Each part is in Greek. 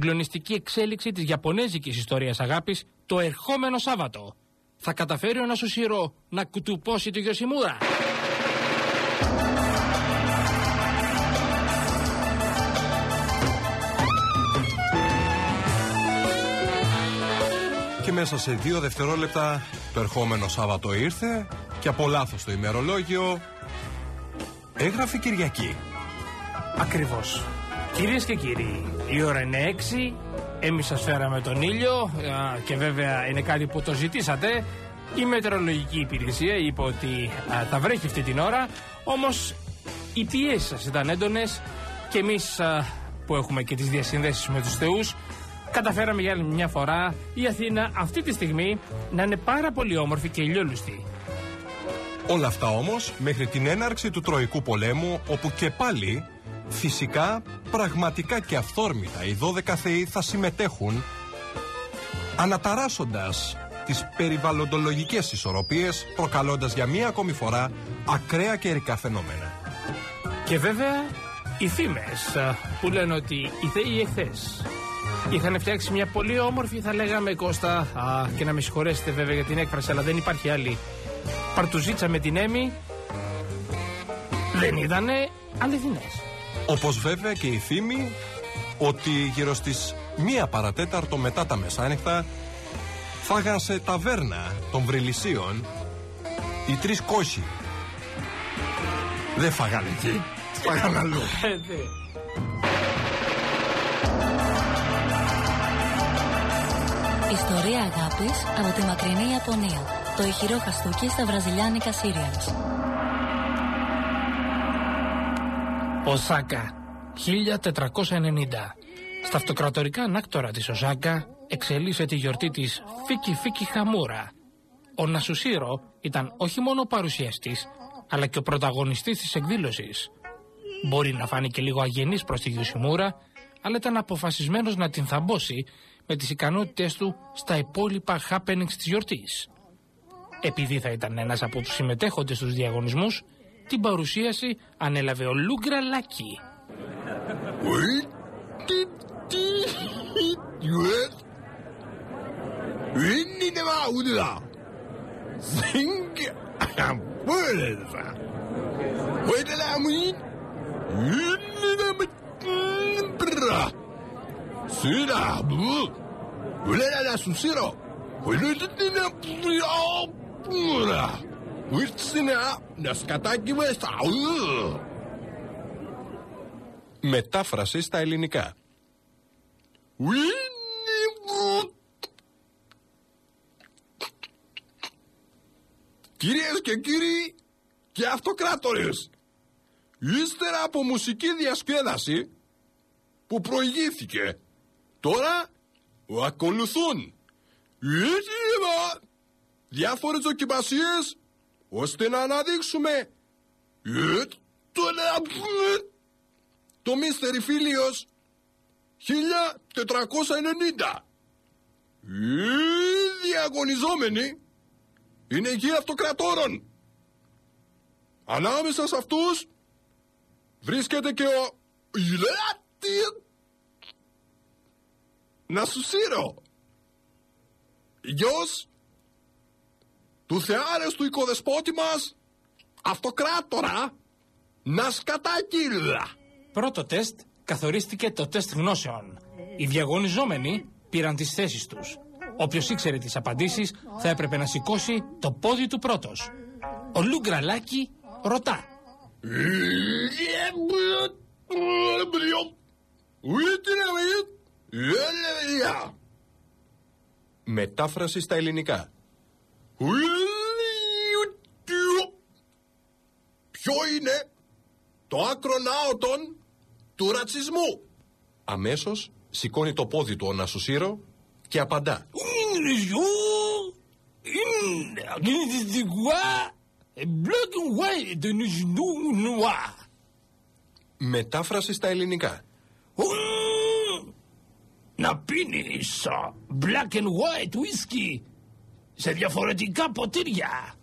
συγκλονιστική εξέλιξη της Ιαπωνέζικης ιστορίας αγάπης το ερχόμενο Σάββατο. Θα καταφέρει ο Νασουσίρο να κουτουπώσει το Γιωσιμούρα. Και μέσα σε δύο δευτερόλεπτα το ερχόμενο Σάββατο ήρθε και από λάθος το ημερολόγιο έγραφε Κυριακή. Ακριβώς. Κυρίες και κύριοι, η ώρα είναι 6. Εμείς σας φέραμε τον ήλιο και βέβαια είναι κάτι που το ζητήσατε. Η μετεωρολογική υπηρεσία είπε ότι θα βρέχει αυτή την ώρα. Όμως οι πιέσεις σας ήταν έντονες και εμείς που έχουμε και τις διασυνδέσεις με τους θεούς καταφέραμε για άλλη μια φορά η Αθήνα αυτή τη στιγμή να είναι πάρα πολύ όμορφη και ηλιόλουστη. Όλα αυτά όμως μέχρι την έναρξη του Τροϊκού πολέμου όπου και πάλι φυσικά πραγματικά και αυθόρμητα οι 12 θεοί θα συμμετέχουν αναταράσσοντας τις περιβαλλοντολογικές ισορροπίες προκαλώντας για μία ακόμη φορά ακραία καιρικά φαινόμενα. Και βέβαια οι φήμες που λένε ότι οι θεοί εχθές Είχαν φτιάξει μια πολύ όμορφη, θα λέγαμε Κώστα, α, και να με συγχωρέσετε βέβαια για την έκφραση, αλλά δεν υπάρχει άλλη. Παρτουζίτσα με την Έμι δεν είδανε αληθινές. Όπως βέβαια και η φήμη ότι γύρω στις μία παρατέταρτο μετά τα μεσάνυχτα φάγαν σε ταβέρνα των Βρυλισίων οι τρεις κόσοι. Δεν φάγανε εκεί, φάγανε αλλού. Ε, Ιστορία αγάπης από τη μακρινή Ιαπωνία. Το ηχηρό χαστούκι στα βραζιλιάνικα σύριαλς. Οσάκα, 1490. Στα αυτοκρατορικά ανάκτορα της Οσάκα εξελίσσε τη γιορτή της Φίκι Φίκι Χαμούρα. Ο Νασουσίρο ήταν όχι μόνο παρουσιαστής, αλλά και ο πρωταγωνιστής της εκδήλωσης. Μπορεί να φάνηκε λίγο αγενής προς τη Γιουσιμούρα, αλλά ήταν αποφασισμένος να την θαμπώσει με τις ικανότητες του στα υπόλοιπα happenings της γιορτής. Επειδή θα ήταν ένας από τους συμμετέχοντες στους διαγωνισμούς, την παρουσίαση ανέλαβε ο Λούγκρα Λάκη. Σειρά μου! Ουλέρα σου σειρό! Ουλέρα την απούρα! Ήρθινα να σκατάκι μέσα! Μετάφραση στα ελληνικά. Κυρίες και κύριοι και αυτοκράτορες, ύστερα από μουσική διασκέδαση που προηγήθηκε Τώρα ακολουθούν διάφορες δοκιμασίες ώστε να αναδείξουμε το Μίστερι Φίλιος 1490. Οι διαγωνιζόμενοι είναι γη αυτοκρατόρων. Ανάμεσα σε αυτούς βρίσκεται και ο να σου σύρω. Γιος του θεάρεστου οικοδεσπότη μας, αυτοκράτορα, να σκατάκυλα. Πρώτο τεστ καθορίστηκε το τεστ γνώσεων. Οι διαγωνιζόμενοι πήραν τις θέσεις τους. Όποιος ήξερε τις απαντήσεις θα έπρεπε να σηκώσει το πόδι του πρώτος. Ο Λούγκραλάκη ρωτά. Μετάφραση στα ελληνικά. Ποιο είναι το άκρο ναότον του ρατσισμού. Αμέσως σηκώνει το πόδι του ο Νασουσίρο και απαντά. Μετάφραση στα ελληνικά να πίνεις black and white whisky σε διαφορετικά ποτήρια.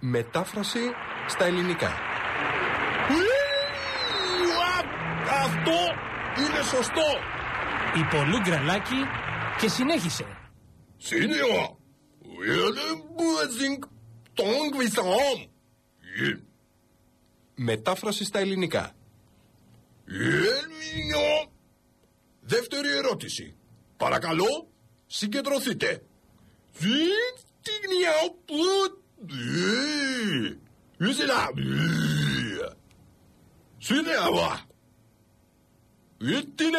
Μετάφραση στα ελληνικά. Αυτό είναι σωστό. είπε ο Λουγκραλάκη και συνέχισε. Σύνδεο. Είναι μπουζινγκ τον κβισταμ. Μετάφραση στα ελληνικά. Ελληνιό. Δεύτερη ερώτηση. Παρακαλώ, συγκεντρωθείτε. Στην στιγμιά που... Ήθελα... Συνέβα. Ήττηνε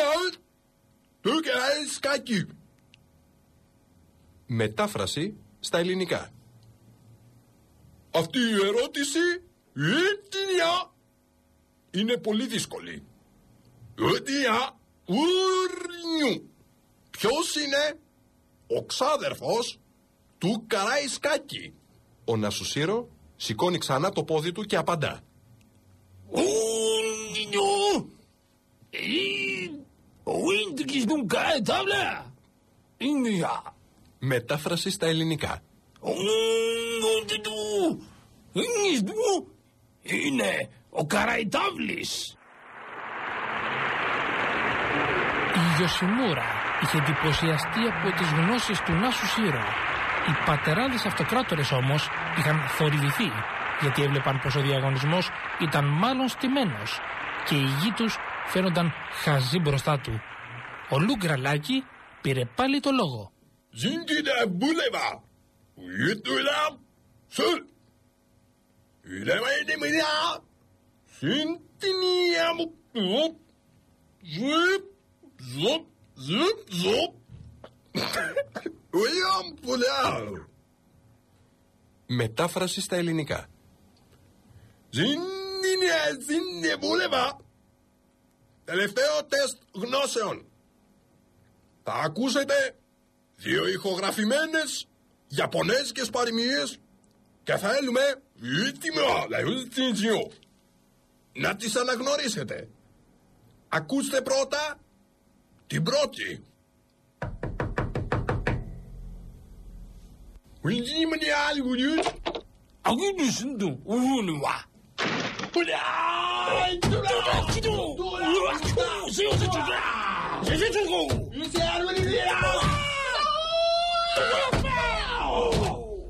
το σκάκι. Μετάφραση στα ελληνικά. Αυτή η ερώτηση ήττηνια είναι πολύ δύσκολη. Ήττηνια ουρνιού. Ποιος είναι ο ξάδερφος του Καραϊσκάκη. Ο Νασουσίρο σηκώνει ξανά το πόδι του και απαντά. Undinho! E o índice nunca é tabla! Índia! Μετάφραση στα ελληνικά. Undinho! Ίνδιου είναι ο Καραϊτάβλης! Η Ιωσιμούρα είχε εντυπωσιαστεί από τις γνώσεις του Νάσου Σύρο. Οι πατεράδες αυτοκράτορες όμως είχαν θορυβηθεί γιατί έβλεπαν πως ο διαγωνισμός ήταν μάλλον στημένος και οι γη τους φαίνονταν χαζοί μπροστά του. Ο Λουγκραλάκη πήρε πάλι το λόγο. Ζήντινε μπούλεβα. Ήττουλα. Σουλ. Ήλεμα είναι μιλιά. Συντηνία μου. Ζουπ. Ζουπ. Ζουπ. Ζουπ. Ζουπ. Ουλιαμ πουλιά. Μετάφραση στα ελληνικά. Ζήντινε ζήνε μπούλεβα. Τελευταίο τεστ γνώσεων. Θα ακούσετε δύο ηχογραφημένες Ιαπωνέζικες παροιμίες και θέλουμε ήττιμο, να τις αναγνωρίσετε. Ακούστε πρώτα την πρώτη. Hindi mo niya algo yun? Ako düşündüm. Uğunu var. Ulan! Durak gidiyor! Durak gidiyor! Sıyıcı çocuğa! Sıyıcı çocuğa! Yüzeyar beni diye! Durak be!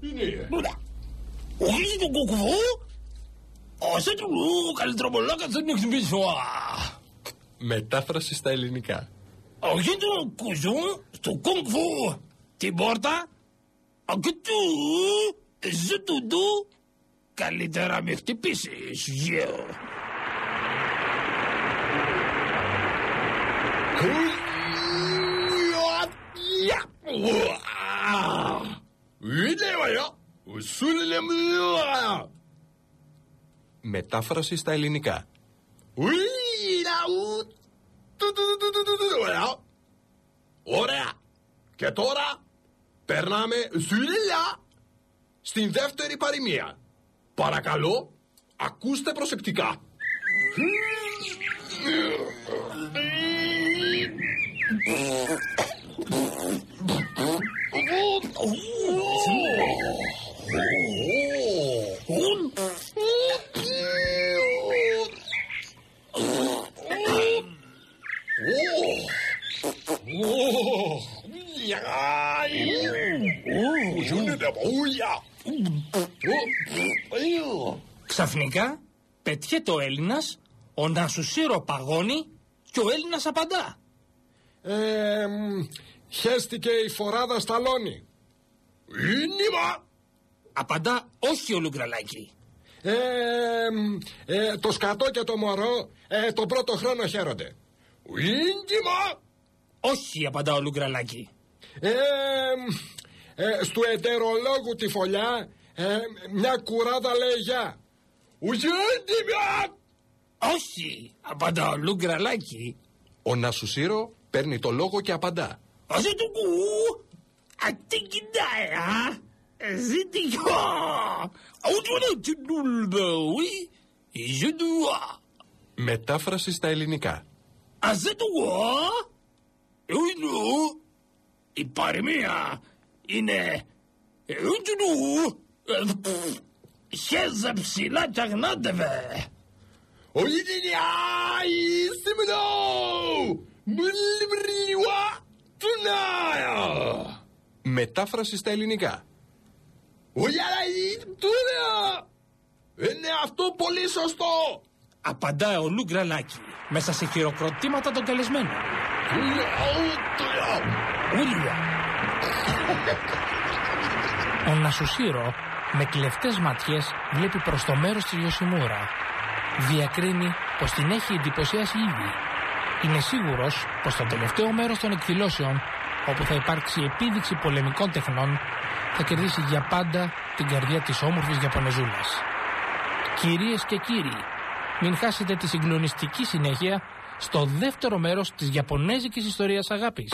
Yine. Durak! 어디서 고고? 어서 좀 καλή τρομολά καθώς δεν έχεις μπει Μετάφραση στα ελληνικά. Όχι το κουζού, στο κουγκφού, την πόρτα αγκτού ζητούντου καλύτερα με χτυπήσεις γιο. Ήλαιο, ουσούλεμλουα. Μετάφραση στα ελληνικά. Ουίλαου. Του, του, του, του, του, του, Ωραία. Ωραία. Και τώρα περνάμε σουλιά στην δεύτερη παροιμία. Παρακαλώ, ακούστε προσεκτικά. Ξαφνικά πετιέται ο Έλληνας, ο Νασουσίρο παγώνει και ο Έλληνας απαντά. Ε, μ, χέστηκε η φοράδα σταλόνι. Ήνυμα. Απαντά όχι ο Λουγκραλάκη. Ε, μ, ε, το σκατό και το μωρό ε, τον πρώτο χρόνο χαίρονται. Ήνυμα. Όχι απαντά ο Λουγκραλάκη. Ε, μ, ε, στου εντερολόγου τη φωλιά ε, μια κουράδα λέει γεια. Όχι, απαντά ο Λουγκραλάκη. Ο Νασουσίρο παίρνει το λόγο και απαντά. Όχι του κου, ατικιντάει, α, ζητικό, ε, οτούνε του νουλμπαουί, ζητουά. Μετάφραση στα ελληνικά. Αζητουά, ουινού, η παροιμία, είναι έντζουνου χέζε ψηλά και αγνάντευε Οίδινια. Ισίμνο. Μπλιμπλιουα. Τουνάια. Μετάφραση στα ελληνικά. Ουλιαραϊ. Τουνάια. Είναι αυτό πολύ σωστό. Απαντάει ο Λου Γκραλάκη μέσα σε χειροκροτήματα των καλεσμένων. Ούλια. Ο Νασουσίρο με κλεφτές ματιές βλέπει προς το μέρος της Ιωσιμούρα. Διακρίνει πως την έχει εντυπωσιάσει ήδη. Είναι σίγουρος πως το τελευταίο μέρος των εκδηλώσεων, όπου θα υπάρξει επίδειξη πολεμικών τεχνών, θα κερδίσει για πάντα την καρδιά της όμορφης Ιαπωνεζούλας. Κυρίες και κύριοι, μην χάσετε τη συγκλονιστική συνέχεια στο δεύτερο μέρος της Ιαπωνέζικης ιστορίας αγάπης.